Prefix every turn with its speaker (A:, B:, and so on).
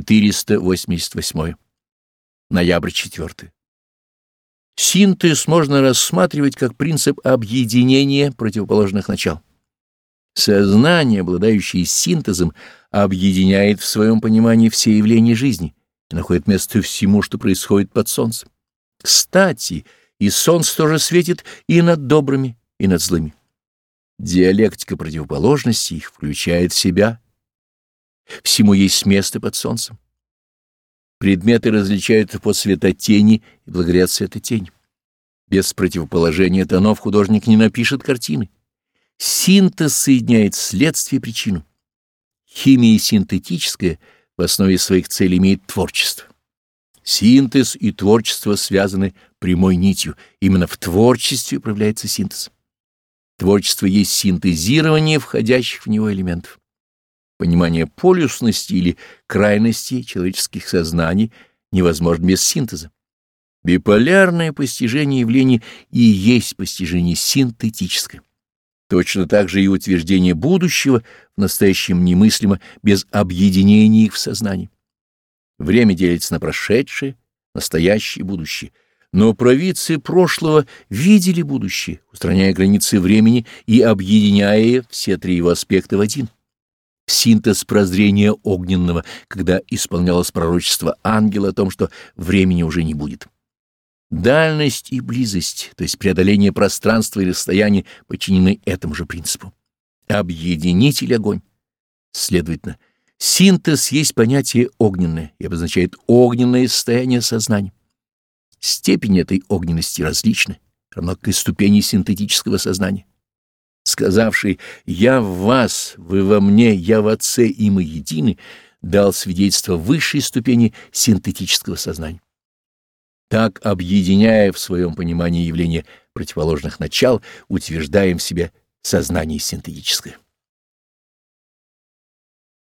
A: 488. Ноябрь 4. Синтез можно рассматривать как принцип объединения противоположных начал. Сознание, обладающее синтезом, объединяет в своем понимании все явления жизни и находит место всему, что происходит под солнцем. Кстати, и солнце тоже светит и над добрыми, и над злыми. Диалектика противоположностей включает в себя. Всему есть место под солнцем. Предметы различаются по светотени и благодаря светотени. Без противоположения тонов художник не напишет картины. Синтез соединяет следствие и причину. Химия синтетическая в основе своих целей имеет творчество. Синтез и творчество связаны прямой нитью. Именно в творчестве проявляется синтез. Творчество есть синтезирование входящих в него элементов. Понимание полюсности или крайности человеческих сознаний невозможно без синтеза. Биполярное постижение явлений и есть постижение синтетическое. Точно так же и утверждение будущего в настоящем немыслимо без объединения их в сознании. Время делится на прошедшее, настоящее и будущее. Но провидцы прошлого видели будущее, устраняя границы времени и объединяя все три его аспекта в один. Синтез прозрения огненного, когда исполнялось пророчество ангела о том, что времени уже не будет. Дальность и близость, то есть преодоление пространства и расстояния, подчинены этому же принципу. Объединитель огонь. Следовательно, синтез есть понятие огненное и обозначает огненное состояние сознания. Степень этой огненности различны, равно как и ступени синтетического сознания. Сказавший «Я в вас, вы во мне, я в Отце, и мы едины», дал свидетельство высшей ступени синтетического сознания. Так, объединяя в своем понимании явления противоположных начал, утверждаем в себе сознание синтетическое.